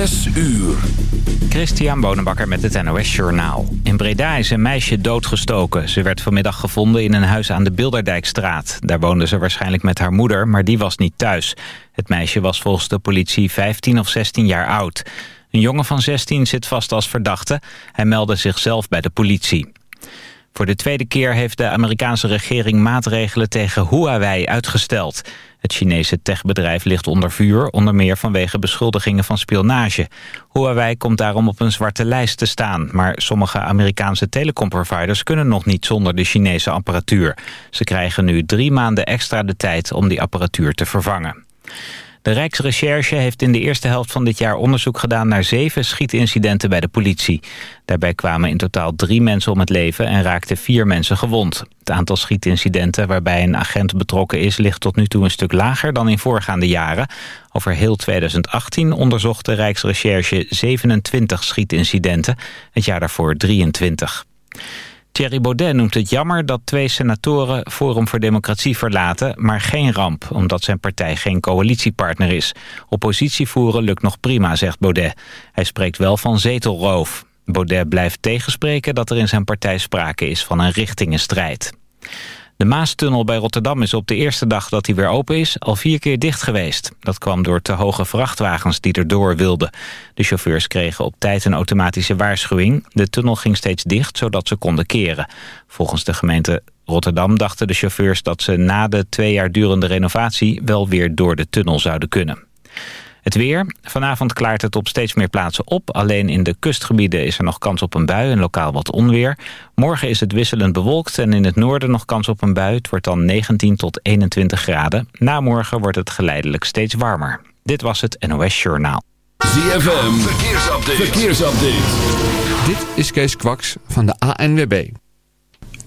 Zes uur. Christian Bonenbakker met het NOS Journaal. In Breda is een meisje doodgestoken. Ze werd vanmiddag gevonden in een huis aan de Bilderdijkstraat. Daar woonde ze waarschijnlijk met haar moeder, maar die was niet thuis. Het meisje was volgens de politie 15 of 16 jaar oud. Een jongen van 16 zit vast als verdachte. Hij meldde zichzelf bij de politie. Voor de tweede keer heeft de Amerikaanse regering maatregelen tegen Huawei uitgesteld. Het Chinese techbedrijf ligt onder vuur, onder meer vanwege beschuldigingen van spionage. Huawei komt daarom op een zwarte lijst te staan, maar sommige Amerikaanse telecomproviders kunnen nog niet zonder de Chinese apparatuur. Ze krijgen nu drie maanden extra de tijd om die apparatuur te vervangen. De Rijksrecherche heeft in de eerste helft van dit jaar onderzoek gedaan naar zeven schietincidenten bij de politie. Daarbij kwamen in totaal drie mensen om het leven en raakten vier mensen gewond. Het aantal schietincidenten waarbij een agent betrokken is ligt tot nu toe een stuk lager dan in voorgaande jaren. Over heel 2018 onderzocht de Rijksrecherche 27 schietincidenten, het jaar daarvoor 23. Thierry Baudet noemt het jammer dat twee senatoren Forum voor Democratie verlaten, maar geen ramp, omdat zijn partij geen coalitiepartner is. Oppositie voeren lukt nog prima, zegt Baudet. Hij spreekt wel van zetelroof. Baudet blijft tegenspreken dat er in zijn partij sprake is van een richtingenstrijd. De Maastunnel bij Rotterdam is op de eerste dag dat hij weer open is... al vier keer dicht geweest. Dat kwam door te hoge vrachtwagens die erdoor wilden. De chauffeurs kregen op tijd een automatische waarschuwing. De tunnel ging steeds dicht, zodat ze konden keren. Volgens de gemeente Rotterdam dachten de chauffeurs... dat ze na de twee jaar durende renovatie... wel weer door de tunnel zouden kunnen. Het weer. Vanavond klaart het op steeds meer plaatsen op. Alleen in de kustgebieden is er nog kans op een bui en lokaal wat onweer. Morgen is het wisselend bewolkt en in het noorden nog kans op een bui. Het wordt dan 19 tot 21 graden. Na morgen wordt het geleidelijk steeds warmer. Dit was het NOS Journaal. ZFM. Verkeersupdate. Verkeersupdate. Dit is Kees Kwaks van de ANWB.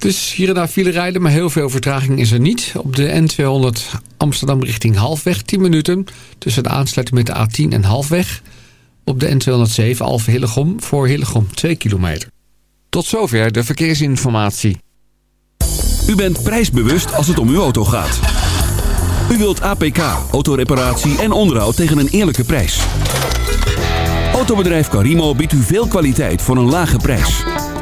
Dus hier en daar file rijden, maar heel veel vertraging is er niet. Op de N200 Amsterdam richting Halfweg 10 minuten. Tussen de aansluiting met de A10 en Halfweg. Op de N207 Alphen Hillegom voor Hillegom 2 kilometer. Tot zover de verkeersinformatie. U bent prijsbewust als het om uw auto gaat. U wilt APK, autoreparatie en onderhoud tegen een eerlijke prijs. Autobedrijf Carimo biedt u veel kwaliteit voor een lage prijs.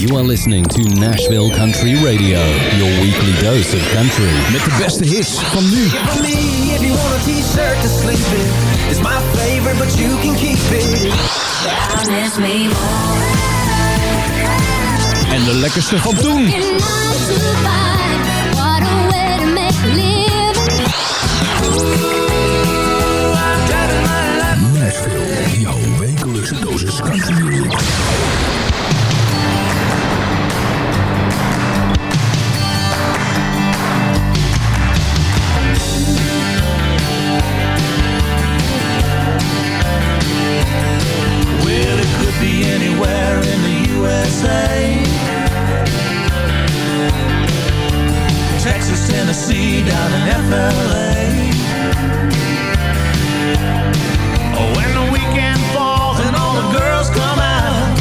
You are listening to Nashville Country Radio, your weekly dose of country. Met de beste hits van nu. For me, if you want a t-shirt to sleep in, it's my favorite, but you can keep it. En de lekkerste van toen. say Texas, Tennessee, down in FLA oh, When the weekend falls and all the girls come out.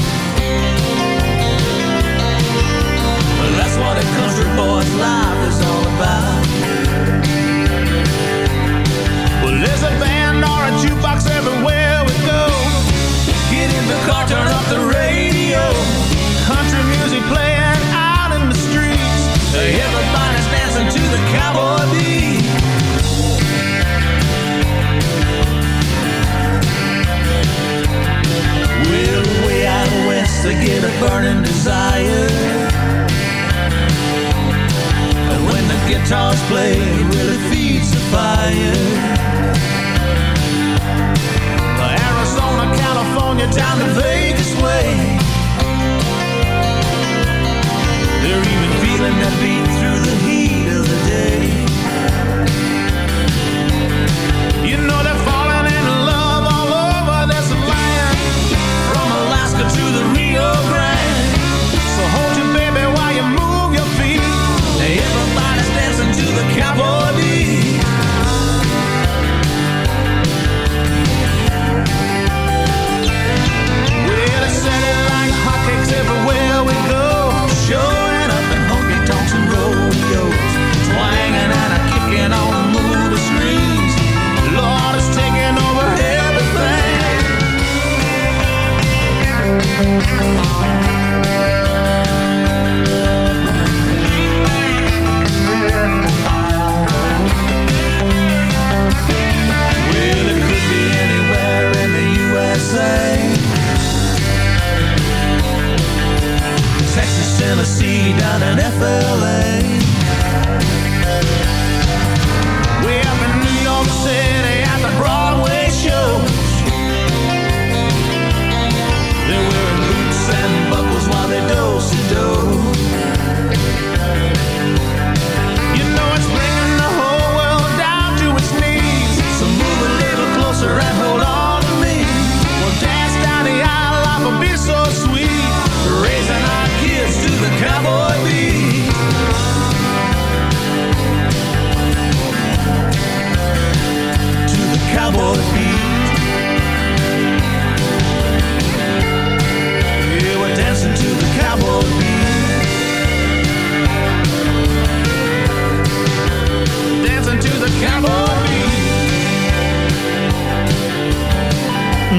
That's what a country boy's life is all about. Well, there's a band or a jukebox everywhere we go. Get in the car, turn up the radio. Everybody's dancing to the cowboy beat. Well, way out west, I get a burning desire. And when the guitars play, it really feeds the fire. Arizona, California, down the Vegas way.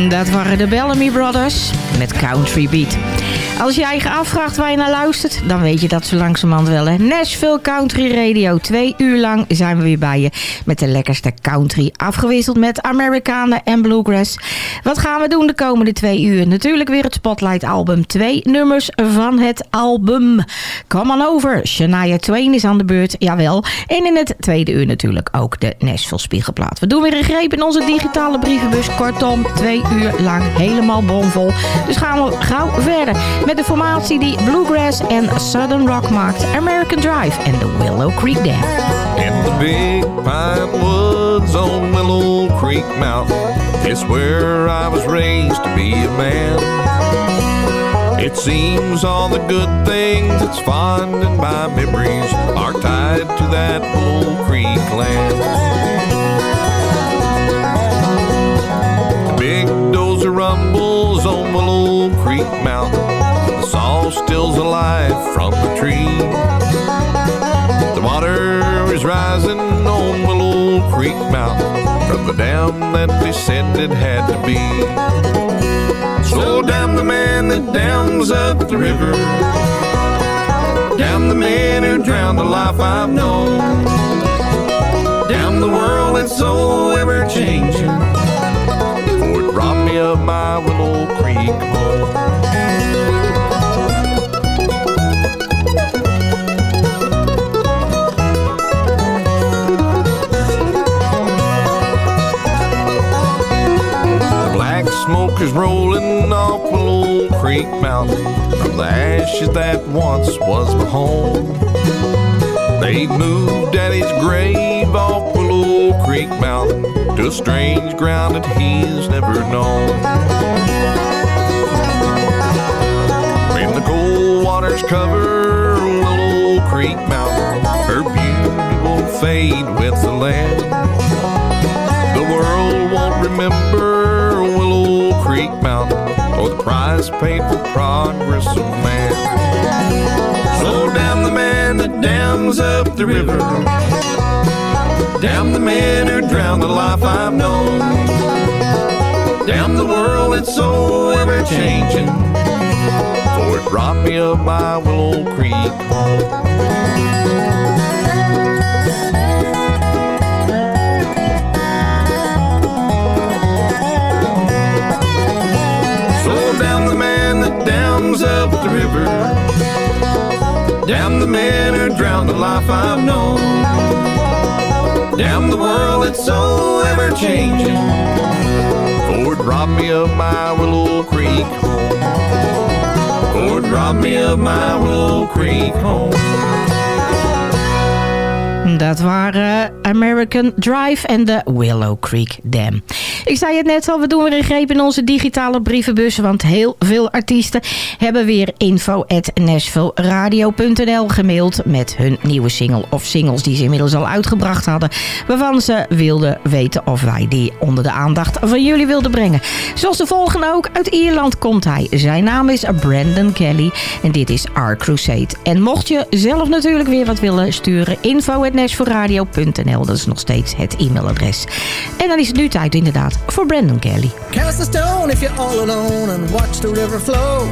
Dat waren de Bellamy Brothers met Country Beat. Als jij je afvraagt waar je naar luistert, dan weet je dat zo langzamerhand wel. Hè? Nashville Country Radio. Twee uur lang zijn we weer bij je met de lekkerste country. Afgewisseld met Amerikanen en Bluegrass. Wat gaan we doen de komende twee uur? Natuurlijk weer het Spotlight album. Twee nummers van het album. Come on over. Shania Twain is aan de beurt, jawel. En in het tweede uur natuurlijk ook de Nashville Spiegelplaat. We doen weer een greep in onze digitale brievenbus. Kortom, twee uur lang helemaal bomvol. Dus gaan we gauw verder met de formatie die Bluegrass en Southern Rock maakt. American Drive en de Willow Creek Dam. In the big pine woods on Willow Creek Mountain. It's where I was raised to be a man. It seems all the good things that's fond in my memories are tied to that Willow Creek land. The big dozer rumbles on Willow Creek Mountain. Still's alive from the tree. The water is rising on Willow Creek Mountain from the dam that it had to be. So damn the man that dams up the river. Damn the man who drowned the life I've known. Damn the world that's so ever changing. For it robbed me of my Willow Creek home. Is rolling off Willow Creek Mountain from the ashes that once was my home. They moved Daddy's grave off Willow Creek Mountain to a strange ground that he's never known. When the cold waters cover Willow Creek Mountain, her beauty will fade with the land. The world won't remember Creek Mountain or the price paid for progress of man. So damn the man that dams up the river. Damn the man who drowned the life I've known. Damn the world that's so ever changing. For it robbed me of my Willow Creek the river. Damn the man who drowned the life I've known. Damn the world, it's so ever changing. Ford, drop me up my Willow Creek home. Ford, drop me up my Willow Creek home. Dat waren American Drive en de Willow Creek Dam. Ik zei het net al, we doen weer een greep in onze digitale brievenbus. Want heel veel artiesten hebben weer info at gemaild... met hun nieuwe single of singles die ze inmiddels al uitgebracht hadden... waarvan ze wilden weten of wij die onder de aandacht van jullie wilden brengen. Zoals de volgende ook, uit Ierland komt hij. Zijn naam is Brandon Kelly en dit is Our Crusade. En mocht je zelf natuurlijk weer wat willen sturen... info at nashvilleradio.nl, dat is nog steeds het e-mailadres. En dan is het nu tijd inderdaad voor Brandon Kelly. Cast a stone if you're all alone and watch the river flow.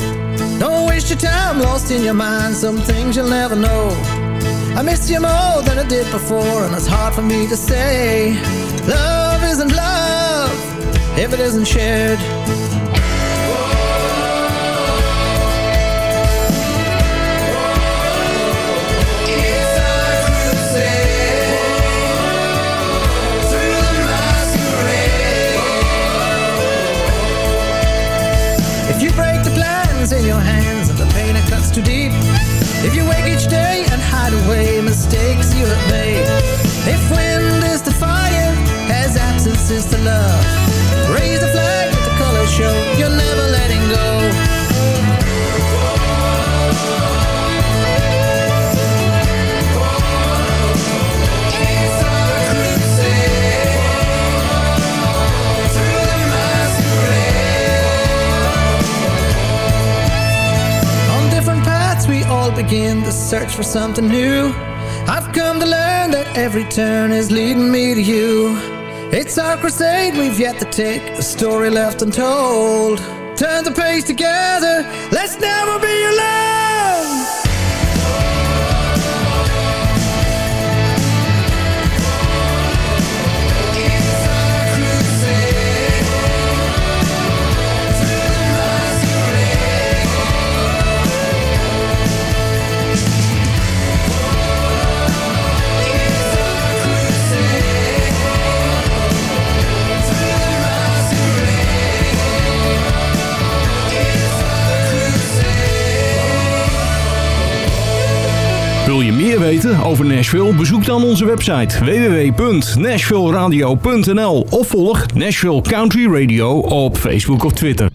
Don't waste your time lost in your mind, some things you'll never know. I miss you more than I did before, and it's hard for me to say. Love isn't love if it isn't shared. The in your hands and the pain it cuts too deep. If you wake each day and hide away mistakes you have made If wind is the fire as absence is the love Raise the flag, let the colors show begin the search for something new. I've come to learn that every turn is leading me to you. It's our crusade we've yet to take, a story left untold. Turn the page together, let's never be alone Wil je meer weten over Nashville? Bezoek dan onze website www.nashvilleradio.nl of volg Nashville Country Radio op Facebook of Twitter.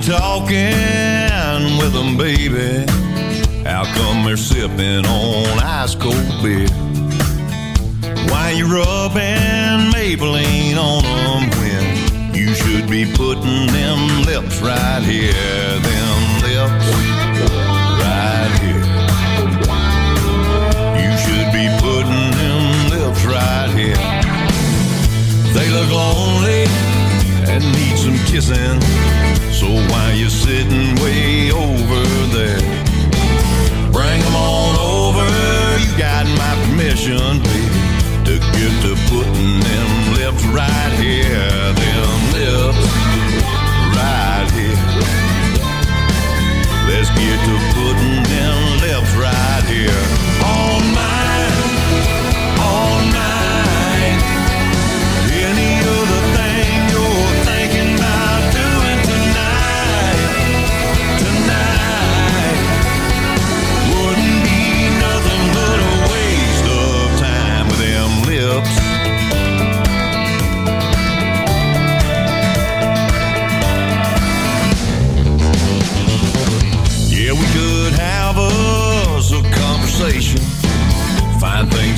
Talking with them, baby? How come on ice? Why you rubbing Maybelline on them when you should be putting them lips right here? Them lips right here. You should be putting them lips right here. They look lonely and need some kissing. So why you sitting way over there? Bring 'em on over. You got my permission, baby, to get to putting them lips right here. Them lips right here. Let's get to putting them lips right here.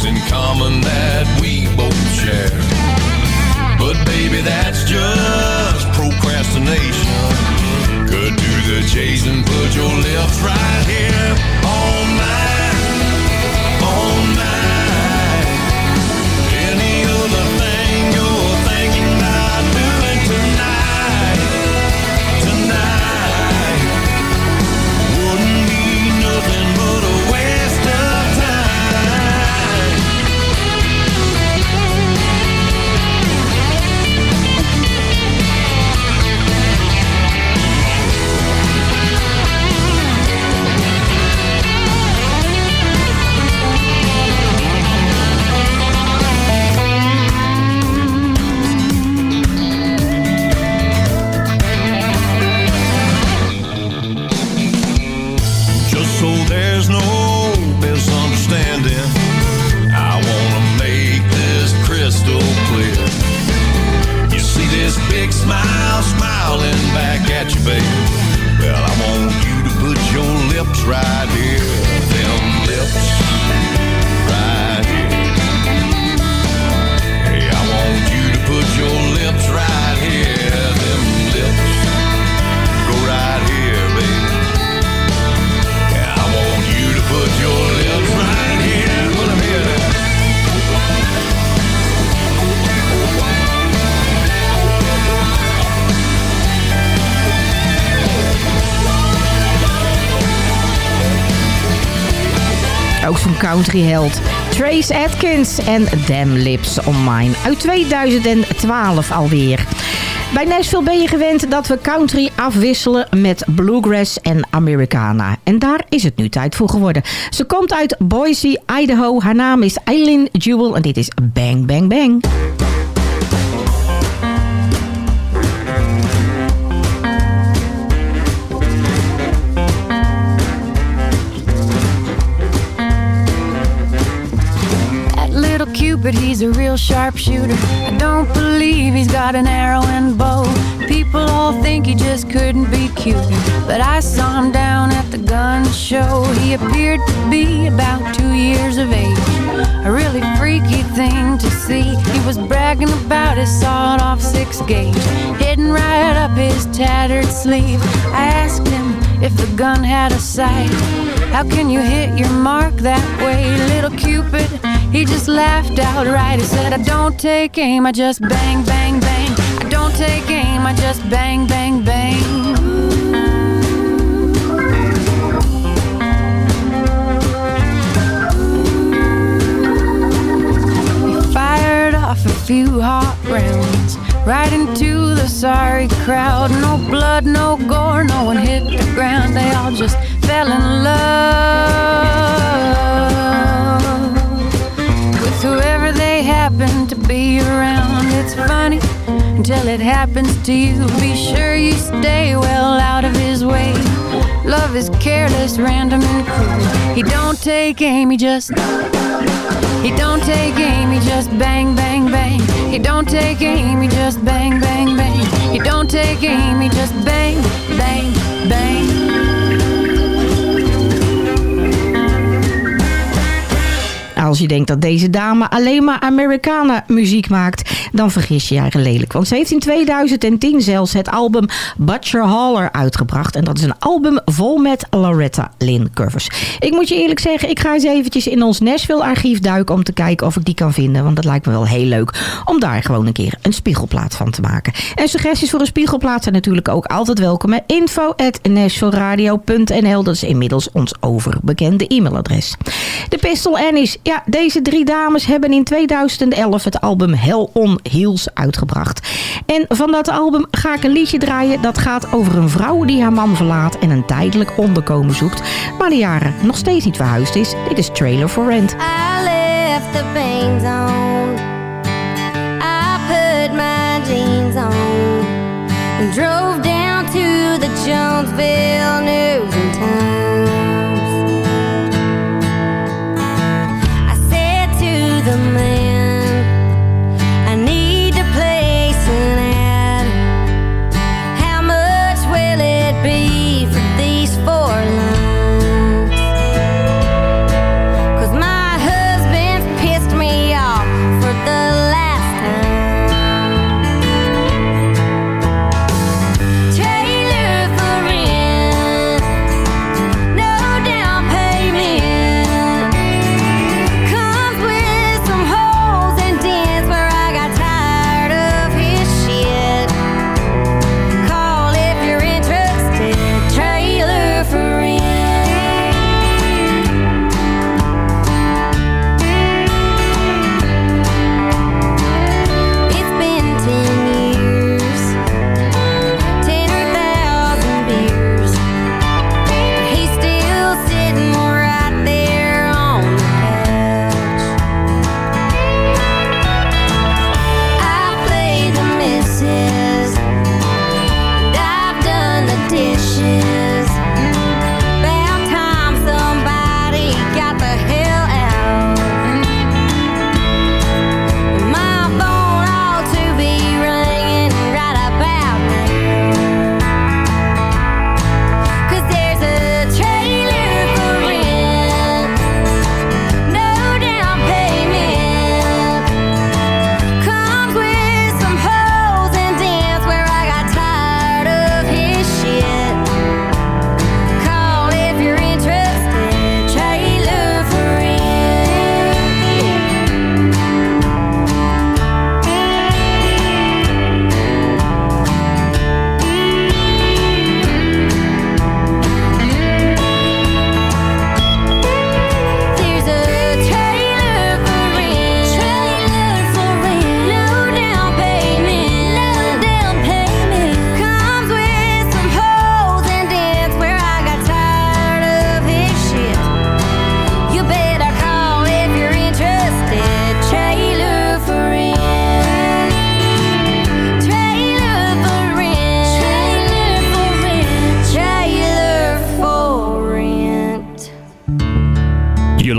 In common that we both share. But baby, that's just procrastination. Could do the chasing, put your lips right here countryheld. Trace Atkins en Damn Lips on Mine. Uit 2012 alweer. Bij Nashville ben je gewend dat we country afwisselen met bluegrass en Americana. En daar is het nu tijd voor geworden. Ze komt uit Boise, Idaho. Haar naam is Eileen Jewel en dit is Bang Bang Bang. Cupid, he's a real sharpshooter. I don't believe he's got an arrow and bow. People all think he just couldn't be cute. But I saw him down at the gun show. He appeared to be about two years of age. A really freaky thing to see. He was bragging about his sawed off six gauge, hidden right up his tattered sleeve. I asked him if the gun had a sight. How can you hit your mark that way, little Cupid? He just laughed outright. He said, I don't take aim, I just bang, bang, bang. I don't take aim, I just bang, bang, bang. He fired off a few hot rounds right into the sorry crowd. No blood, no gore, no one hit the ground. They all just fell in love whoever they happened to be around. It's funny until it happens to you. Be sure you stay well out of his way. Love is careless, random, and cruel. He don't take aim, he just. He don't take aim, he just bang, bang, bang. He don't take aim, he just bang, bang, bang. He don't take aim, he just bang, bang. Als je denkt dat deze dame alleen maar Americana muziek maakt, dan vergis je je eigen lelijk. Want ze heeft in 2010 zelfs het album Butcher Haller uitgebracht. En dat is een album vol met Loretta Lynn covers. Ik moet je eerlijk zeggen, ik ga eens eventjes in ons Nashville archief duiken om te kijken of ik die kan vinden. Want dat lijkt me wel heel leuk om daar gewoon een keer een spiegelplaat van te maken. En suggesties voor een spiegelplaat zijn natuurlijk ook altijd welkom. Info at Dat is inmiddels ons overbekende e-mailadres. De Pistol Annies. Ja, deze drie dames hebben in 2011 het album Hell on Heels uitgebracht. En van dat album ga ik een liedje draaien dat gaat over een vrouw die haar man verlaat en een tijdelijk onderkomen zoekt, maar de jaren nog steeds niet verhuisd is. Dit is Trailer for Rent. Left the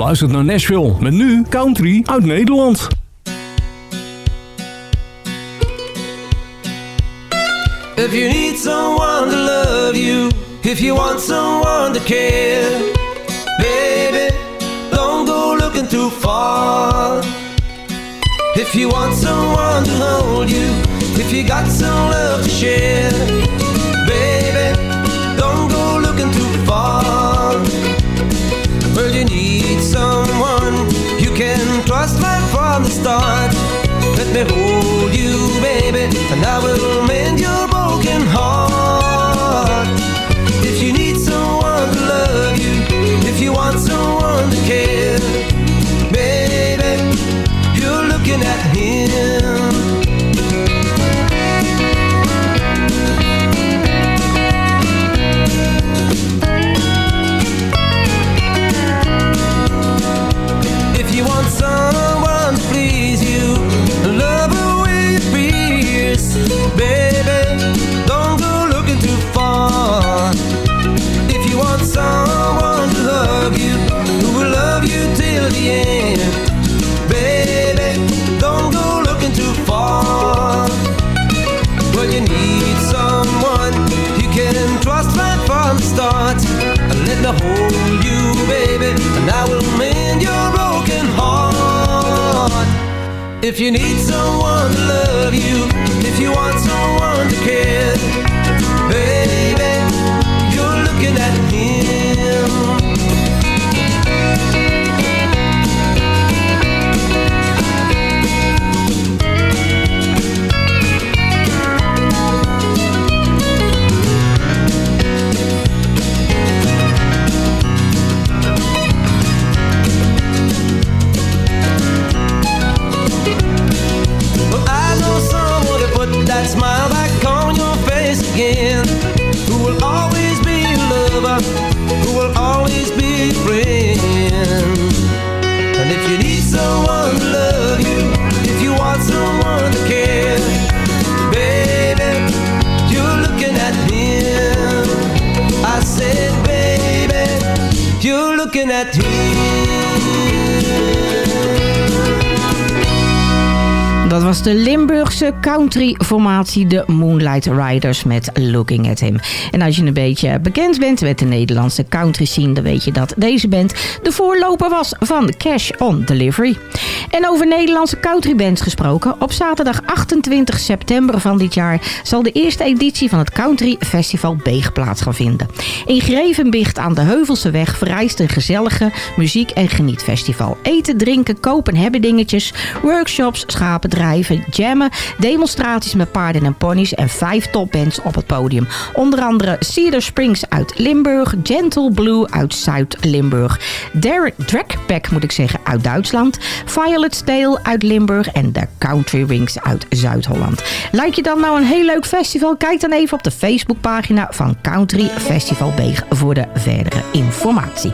luistert naar Nashville. Met nu country uit Nederland. If you need someone to love you, if you want someone to care, baby, don't go looking too far. If you want someone to hold you, if you got some love to share, If you need someone to love you, if you want someone to care, if you Dat was de Limburgse country-formatie, de Moonlight Riders met Looking at Him. En als je een beetje bekend bent met de Nederlandse country scene... dan weet je dat deze band de voorloper was van Cash on Delivery. En over Nederlandse countrybands gesproken... op zaterdag 28 september van dit jaar... zal de eerste editie van het Country Festival Beeg plaats gaan vinden. In Grevenbicht aan de Heuvelse weg vereist een gezellige muziek- en genietfestival. Eten, drinken, kopen, hebben dingetjes, workshops, schapen drijven, jammen, demonstraties met paarden en ponies en vijf topbands op het podium. Onder andere Cedar Springs uit Limburg, Gentle Blue uit Zuid-Limburg, Derek Dragpack moet ik zeggen uit Duitsland, Violet Stale uit Limburg en de Country Rings uit Zuid-Holland. Lijkt je dan nou een heel leuk festival? Kijk dan even op de Facebookpagina van Country Festival Beeg voor de verdere informatie.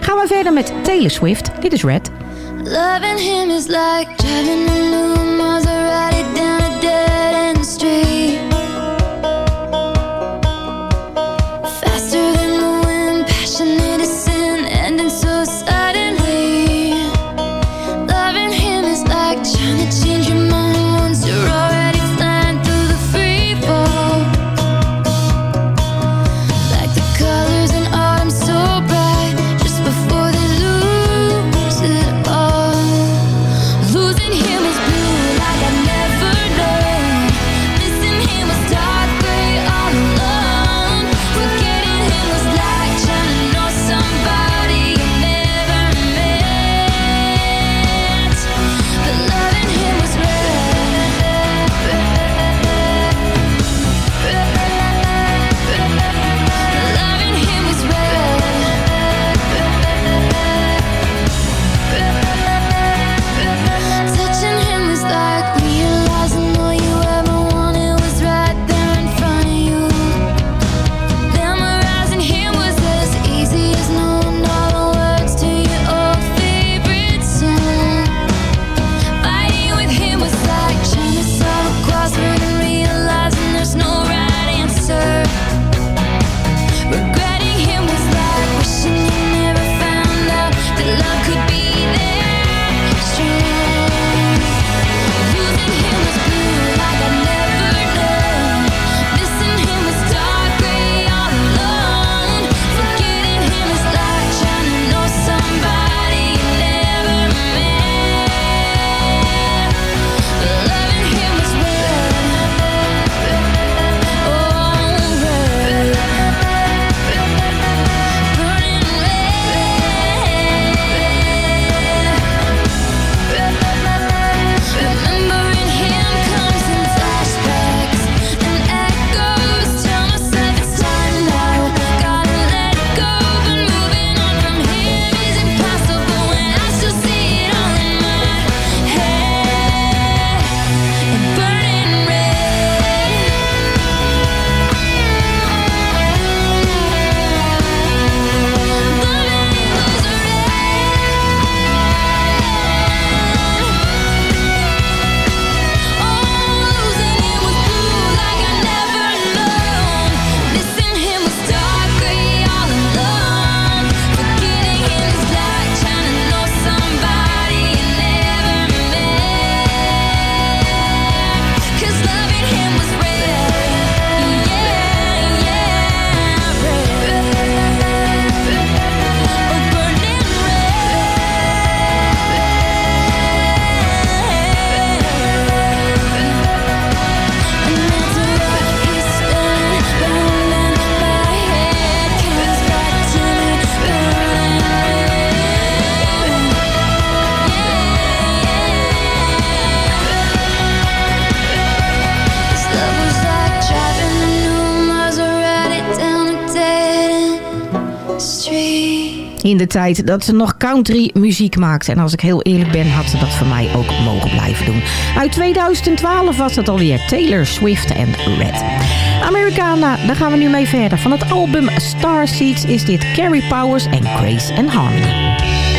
Gaan we verder met Taylor Swift. Dit is Red. Loving him is like driving a new Maserati down tijd dat ze nog country muziek maakte. En als ik heel eerlijk ben, had ze dat voor mij ook mogen blijven doen. Uit 2012 was dat alweer Taylor Swift en Red. Americana, nou, daar gaan we nu mee verder. Van het album Starseeds is dit Carrie Powers en Grace and Harmony.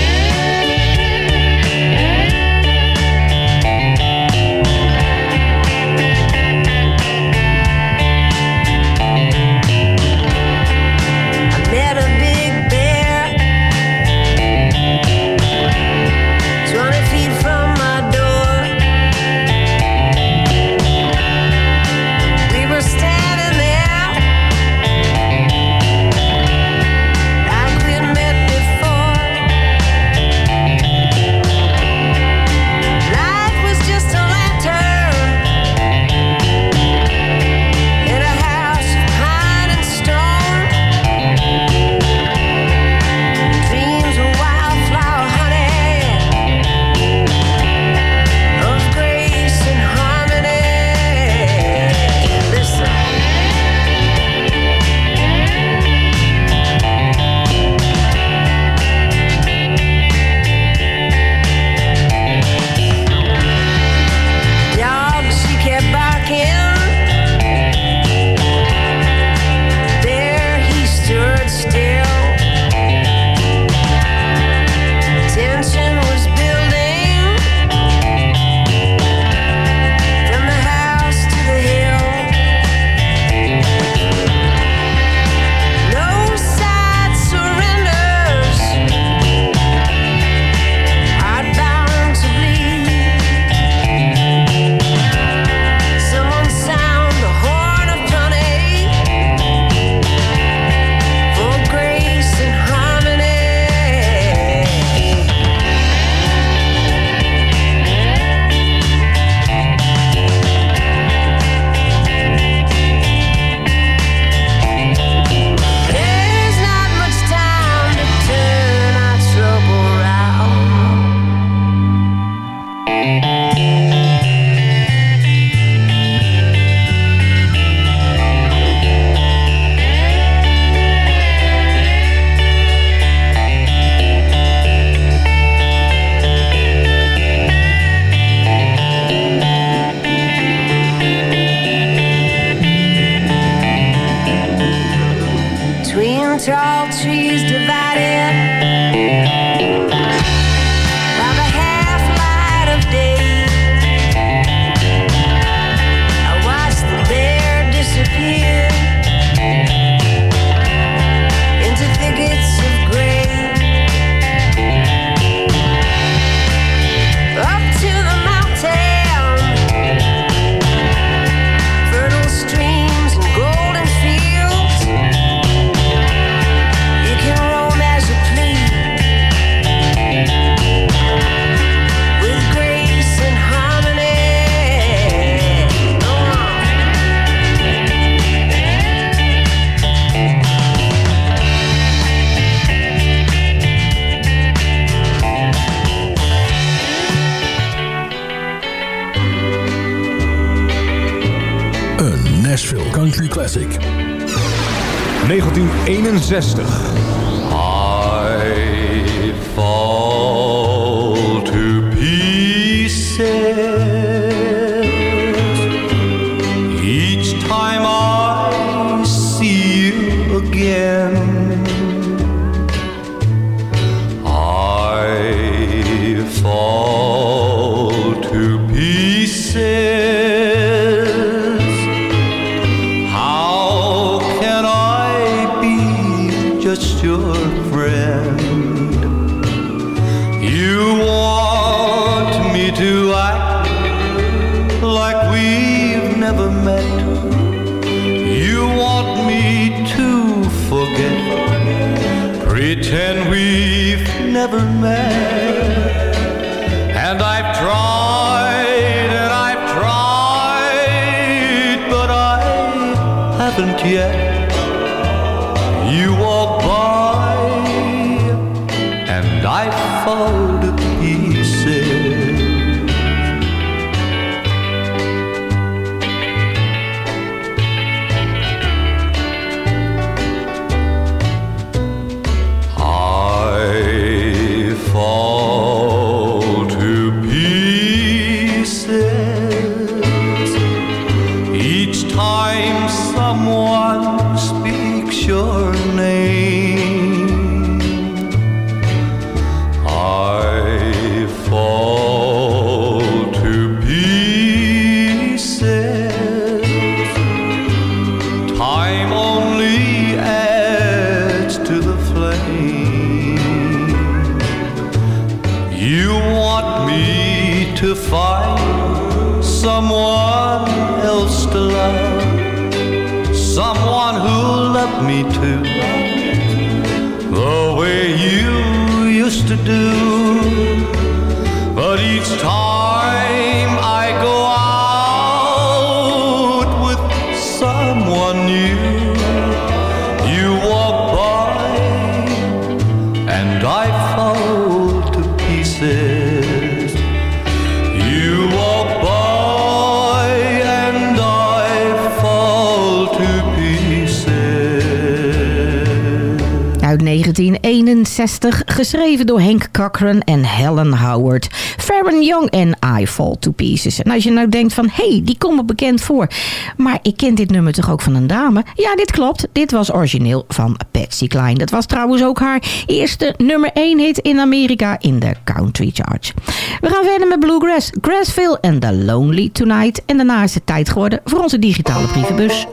1960. You walk by, and I followed. 1961, geschreven door Hank Cochran en Helen Howard. Farron Young en I Fall to Pieces. En als je nou denkt van, hé, hey, die komt me bekend voor. Maar ik ken dit nummer toch ook van een dame? Ja, dit klopt. Dit was origineel van Patsy Cline. Dat was trouwens ook haar eerste nummer 1 hit in Amerika in de country charts. We gaan verder met Bluegrass, Grassville en The Lonely Tonight. En daarna is het tijd geworden voor onze digitale brievenbus.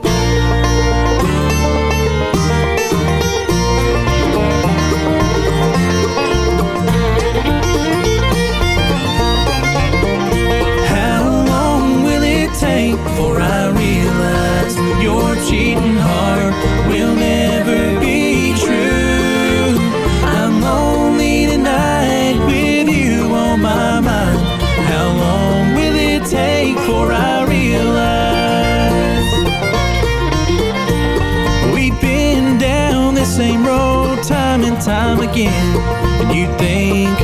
And you think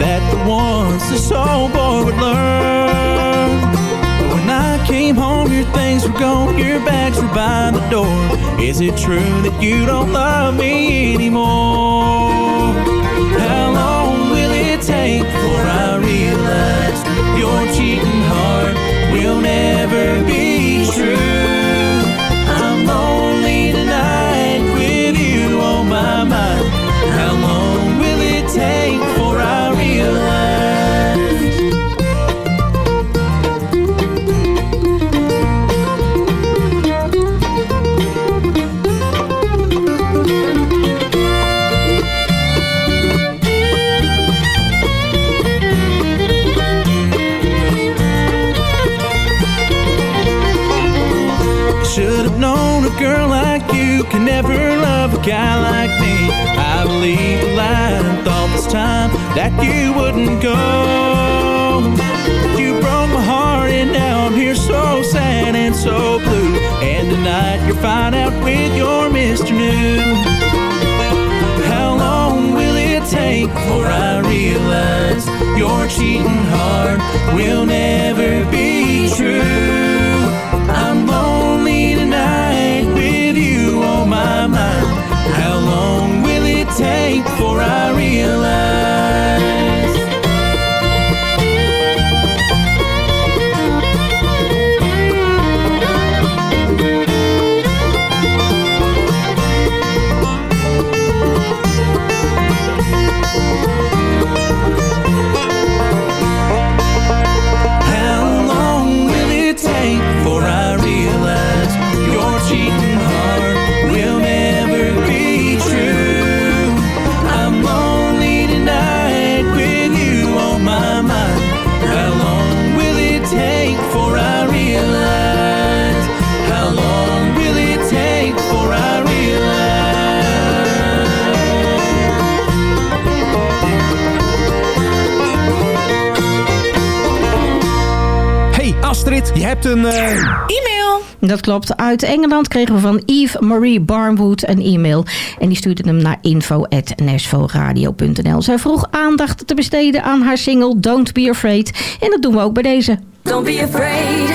that the ones the soul boy would learn. But when I came home, your things were gone, your bags were by the door. Is it true that you don't love me anymore? How long will it take before I realize your cheating heart will never be guy like me. I believed the lie and thought this time that you wouldn't go. You broke my heart and now I'm here so sad and so blue. And tonight you're fine out with your Mr. New. How long will it take before I realize your cheating heart will never be true? Hebt een... eh, E-mail. Dat klopt. Uit Engeland kregen we van Eve Marie Barnwood een e-mail. En die stuurde hem naar info.nashvilleradio.nl. Zij vroeg aandacht te besteden aan haar single Don't Be Afraid. En dat doen we ook bij deze. Don't be afraid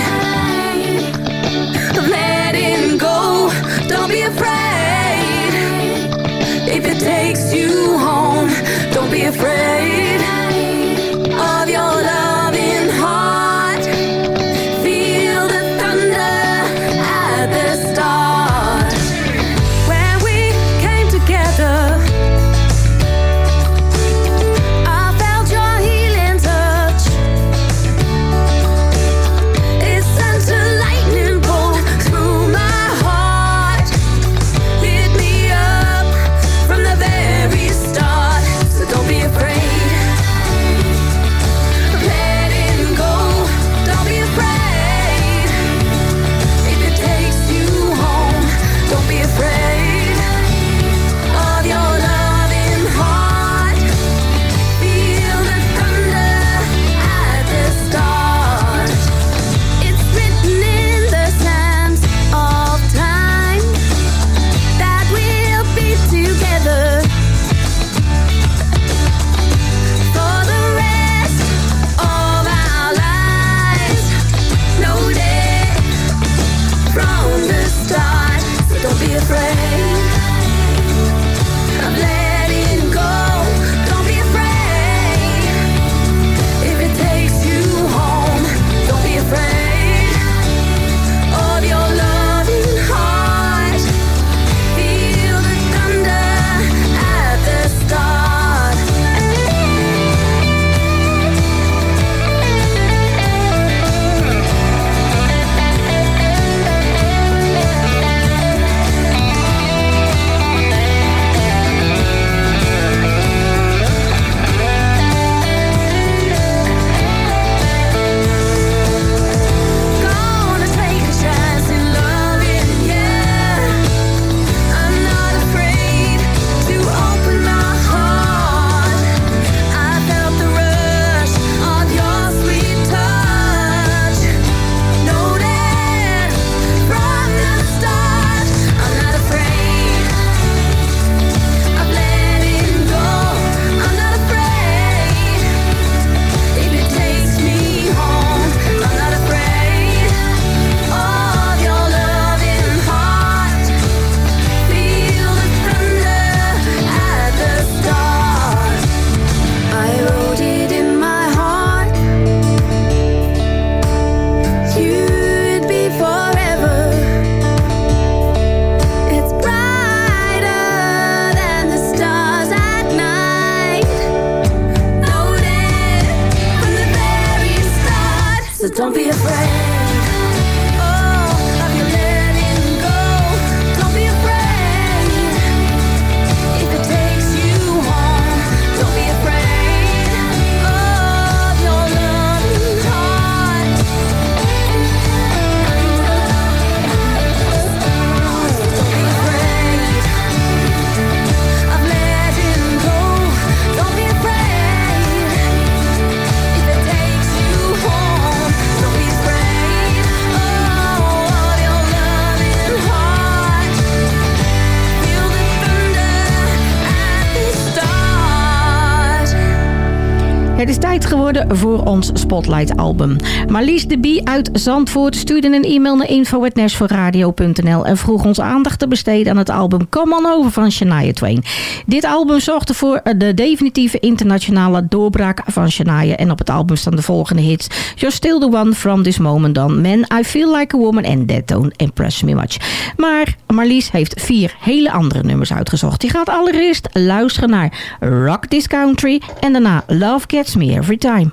voor ons Spotlight album. Marlies de Bie uit Zandvoort stuurde een e-mail naar info.nashforradio.nl en vroeg ons aandacht te besteden aan het album Come On Over van Shania Twain. Dit album zorgde voor de definitieve internationale doorbraak van Shania en op het album staan de volgende hits. You're Still The One From This Moment On, Man, I Feel Like A Woman en That Don't Impress Me Much. Maar Marlies heeft vier hele andere nummers uitgezocht. Die gaat allereerst luisteren naar Rock This Country en daarna Love Gets Me Every Time.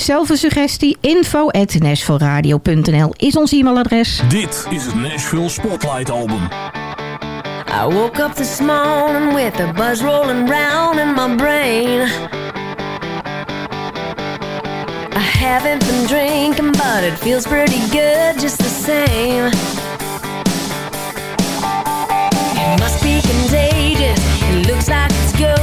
Zelf een suggestie, info at nashvilleradio.nl is ons e-mailadres. Dit is het Nashville Spotlight Album. I woke up this morning with a buzz rolling round in my brain. I haven't been drinking, but it feels pretty good just the same. It must be contagious, it looks like it's going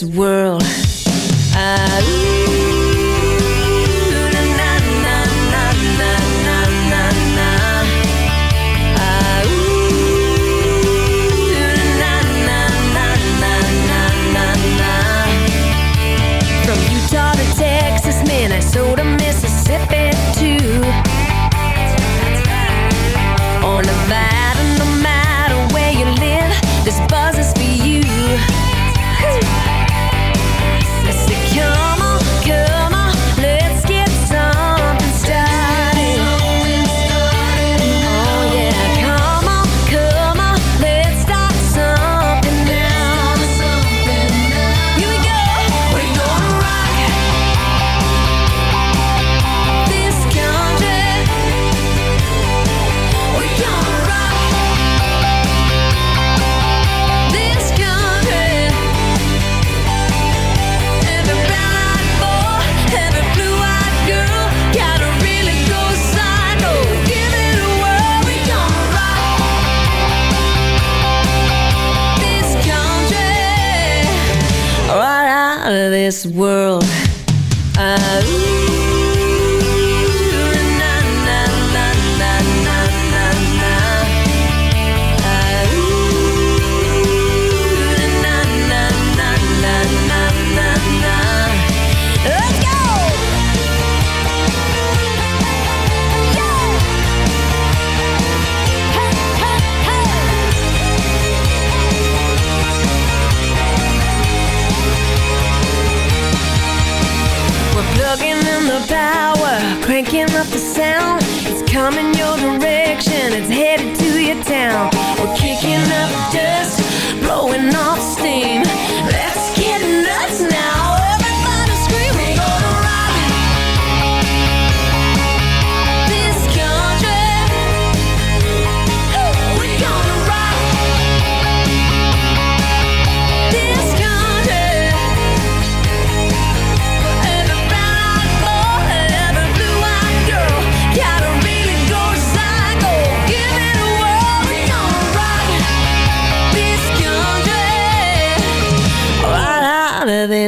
this world.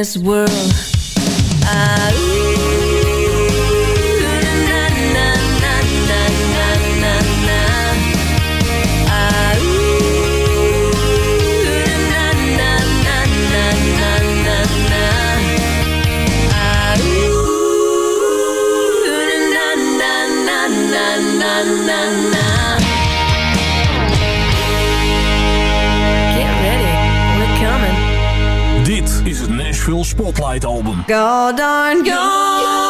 This world. Spotlight Album. God darn gone.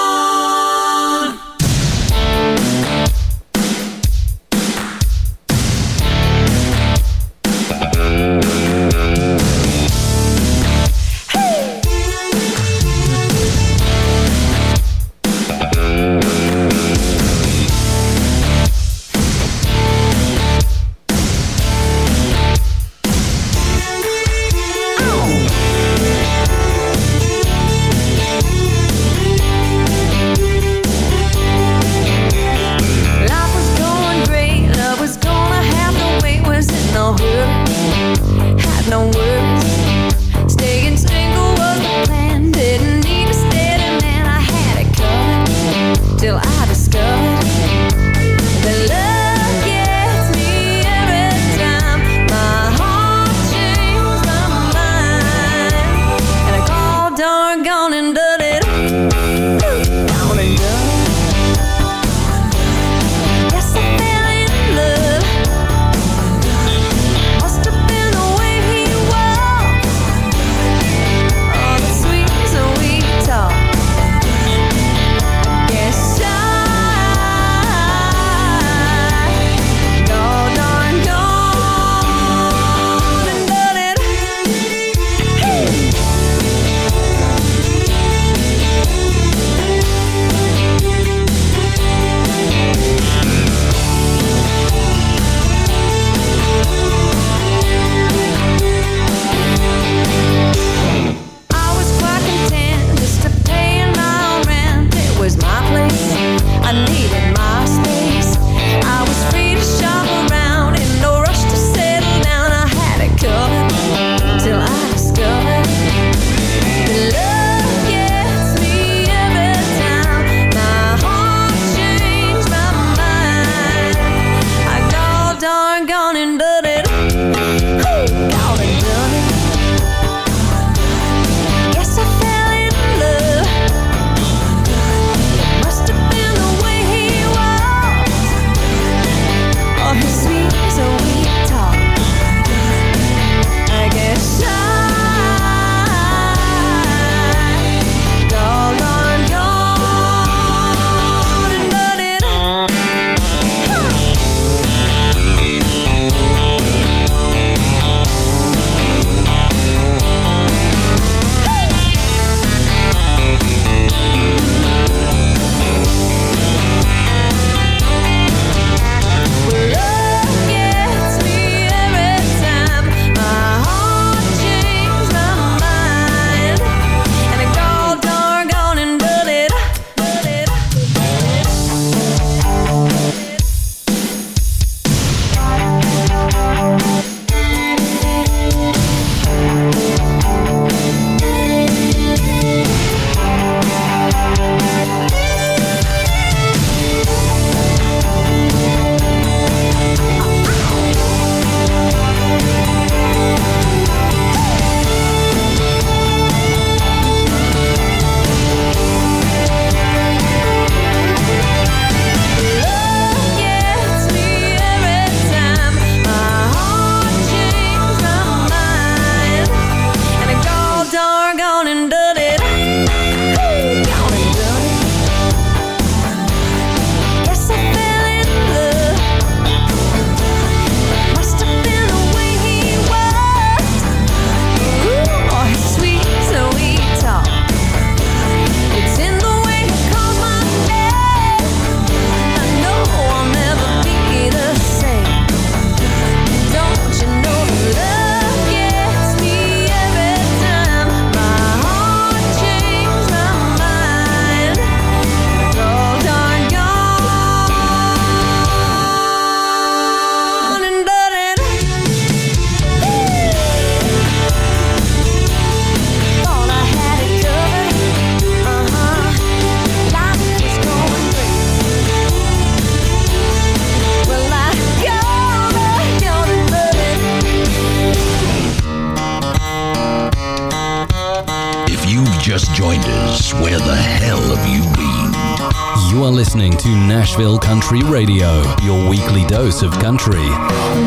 Country Radio, your weekly dose of country.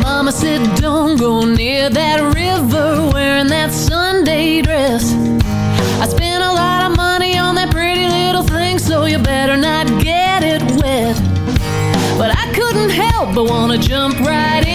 Mama said, don't go near that river wearing that Sunday dress. I spent a lot of money on that pretty little thing, so you better not get it wet. But I couldn't help but want to jump right in.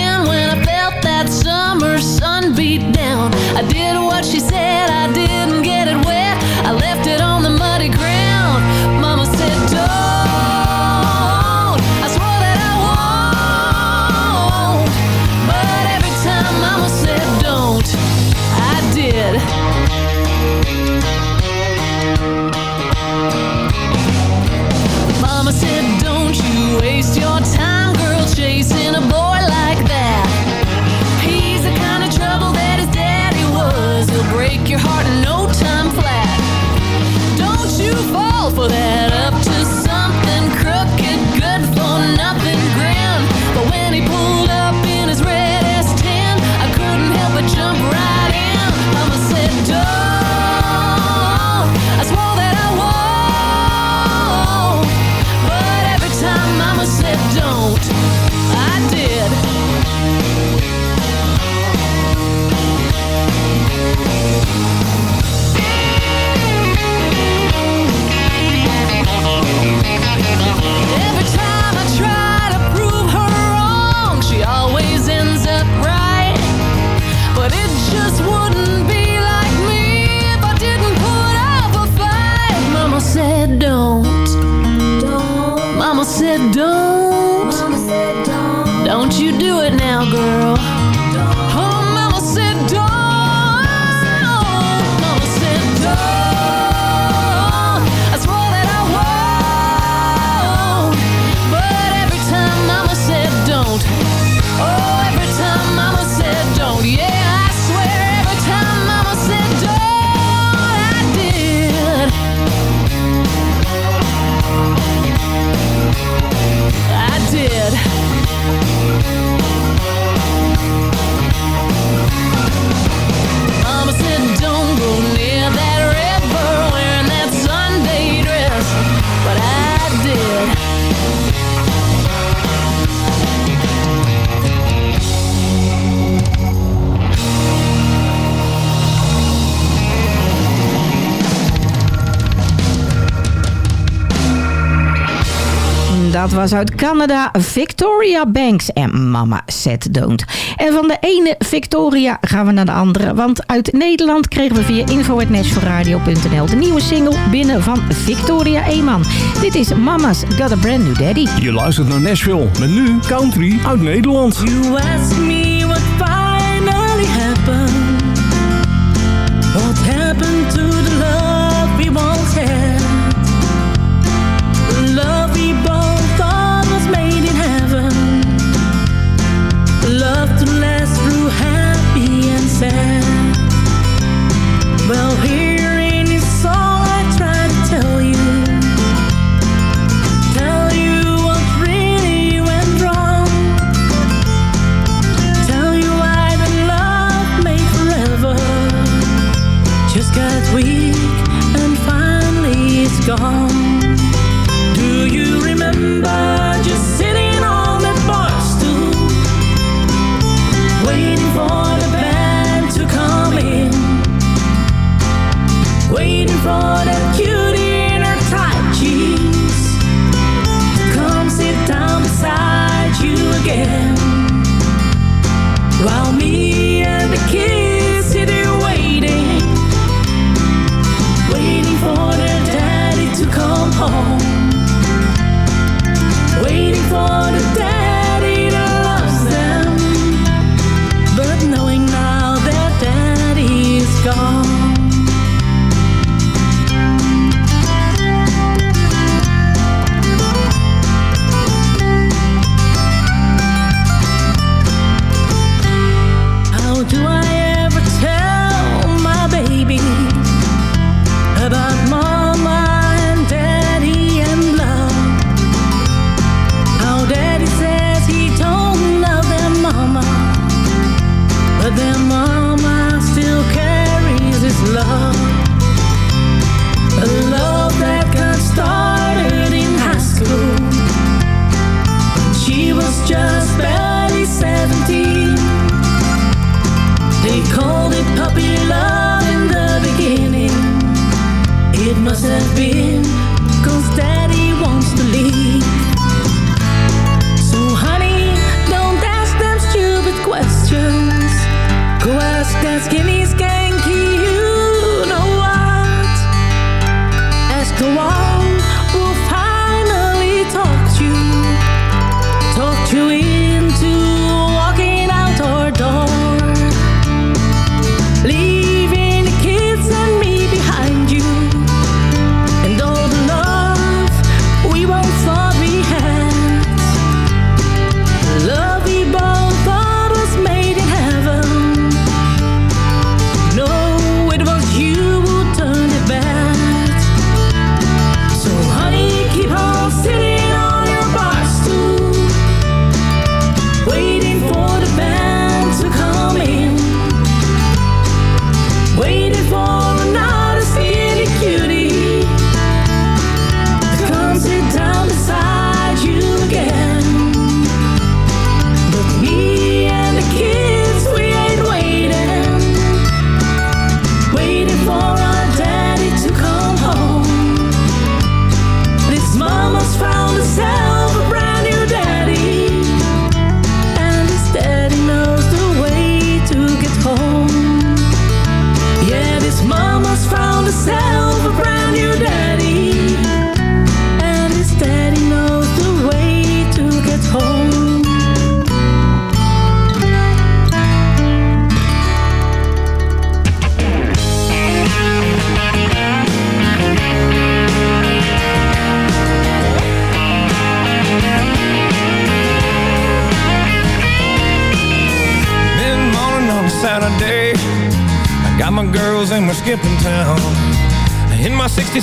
Het was uit Canada Victoria Banks en Mama Set Don't. En van de ene Victoria gaan we naar de andere. Want uit Nederland kregen we via info.nationalradio.nl de nieuwe single binnen van Victoria Eeman. Dit is Mama's Got a Brand New Daddy. Je luistert naar Nashville met nu Country uit Nederland. You ask me what finally happened. What happened to the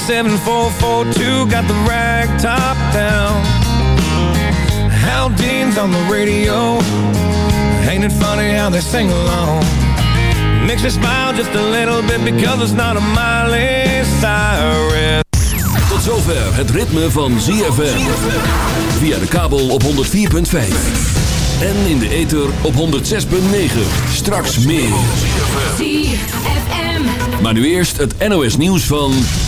7442 got the rack top down. Hal Dean's on the radio. Ain't it funny how they sing along? Makes me smile just a little bit because it's not a Miley Cyrus. Tot zover het ritme van ZFM. Via de kabel op 104.5. En in de ether op 106.9. Straks meer. Maar nu eerst het NOS nieuws van...